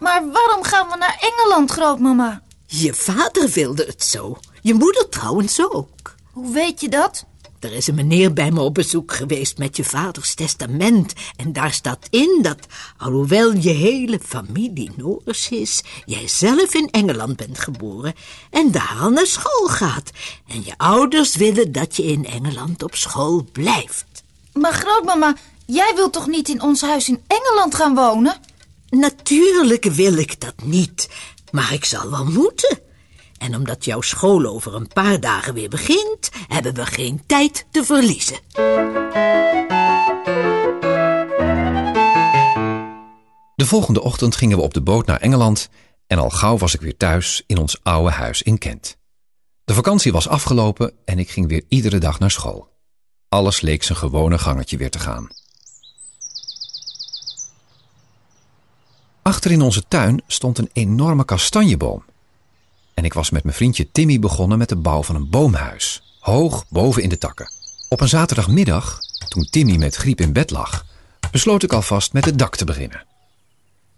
Maar waarom gaan we naar Engeland, grootmama? Je vader wilde het zo. Je moeder trouwens ook. Hoe weet je dat? Er is een meneer bij me op bezoek geweest met je vaders testament. En daar staat in dat, alhoewel je hele familie Noors is, jij zelf in Engeland bent geboren en daar al naar school gaat. En je ouders willen dat je in Engeland op school blijft. Maar grootmama, jij wilt toch niet in ons huis in Engeland gaan wonen? Natuurlijk wil ik dat niet, maar ik zal wel moeten. En omdat jouw school over een paar dagen weer begint, hebben we geen tijd te verliezen. De volgende ochtend gingen we op de boot naar Engeland en al gauw was ik weer thuis in ons oude huis in Kent. De vakantie was afgelopen en ik ging weer iedere dag naar school. Alles leek zijn gewone gangetje weer te gaan. Achter in onze tuin stond een enorme kastanjeboom. En ik was met mijn vriendje Timmy begonnen met de bouw van een boomhuis, hoog boven in de takken. Op een zaterdagmiddag, toen Timmy met griep in bed lag, besloot ik alvast met het dak te beginnen.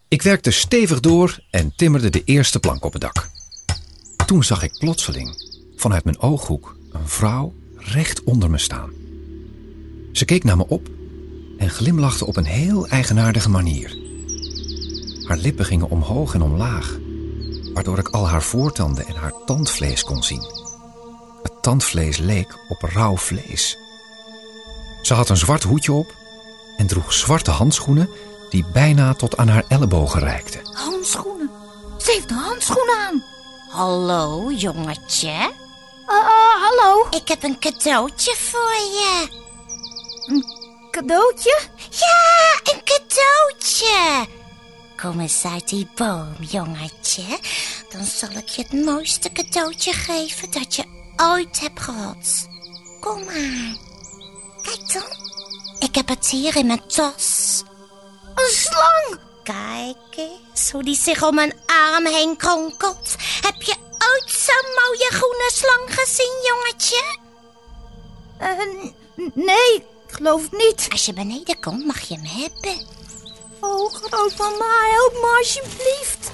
Ik werkte stevig door en timmerde de eerste plank op het dak. Toen zag ik plotseling, vanuit mijn ooghoek, een vrouw recht onder me staan. Ze keek naar me op en glimlachte op een heel eigenaardige manier. Haar lippen gingen omhoog en omlaag, waardoor ik al haar voortanden en haar tandvlees kon zien. Het tandvlees leek op rauw vlees. Ze had een zwart hoedje op en droeg zwarte handschoenen die bijna tot aan haar ellebogen reikten. Handschoenen. Ze heeft handschoenen aan. Hallo, jongetje. Ah, ah, hallo. Ik heb een cadeautje voor je. Cadeautje? Ja, een cadeautje. Kom eens uit die boom, jongetje. Dan zal ik je het mooiste cadeautje geven dat je ooit hebt gehad. Kom maar. Kijk dan. Ik heb het hier in mijn tas. Een slang. Kijk eens hoe die zich om mijn arm heen kronkelt. Heb je ooit zo'n mooie groene slang gezien, jongetje? Eh, nee, ik geloof niet. Als je beneden komt, mag je hem hebben. Oh, grootmama, help me alsjeblieft.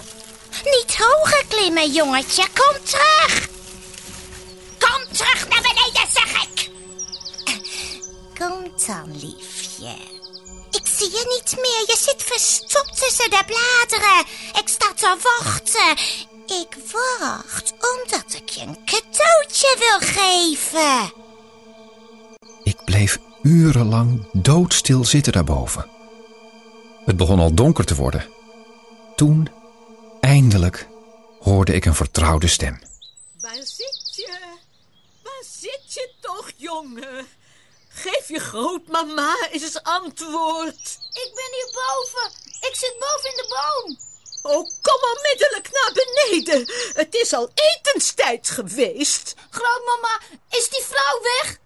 Niet hoger klimmen, jongetje. Kom terug. Kom terug naar beneden, zeg ik. Kom dan, liefje. Ik zie je niet meer. Je zit verstopt tussen de bladeren. Ik sta te wachten. Ik wacht omdat ik je een cadeautje wil geven. Ik bleef urenlang doodstil zitten daarboven. Het begon al donker te worden. Toen, eindelijk, hoorde ik een vertrouwde stem. Waar zit je? Waar zit je toch, jongen? Geef je grootmama eens antwoord. Ik ben hierboven. Ik zit boven in de boom. Oh, kom onmiddellijk naar beneden. Het is al etenstijd geweest. Grootmama, is die vrouw weg?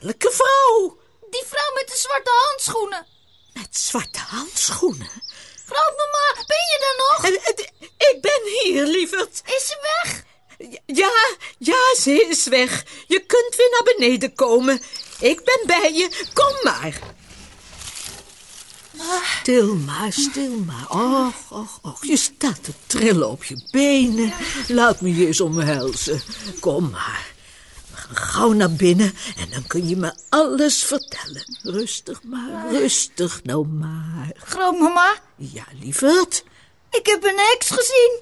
Welke vrouw? Die vrouw met de zwarte handschoenen. Met zwarte handschoenen. Grootmama, ben je er nog? Ik ben hier, lieverd. Is ze weg? Ja, ja, ze is weg. Je kunt weer naar beneden komen. Ik ben bij je. Kom maar. Stil maar, stil maar. Och, och, och. Je staat te trillen op je benen. Laat me je eens omhelzen. Kom maar. Gauw naar binnen en dan kun je me alles vertellen. Rustig maar, rustig nou maar. Grootmama, Ja, lieverd. ik heb een heks gezien.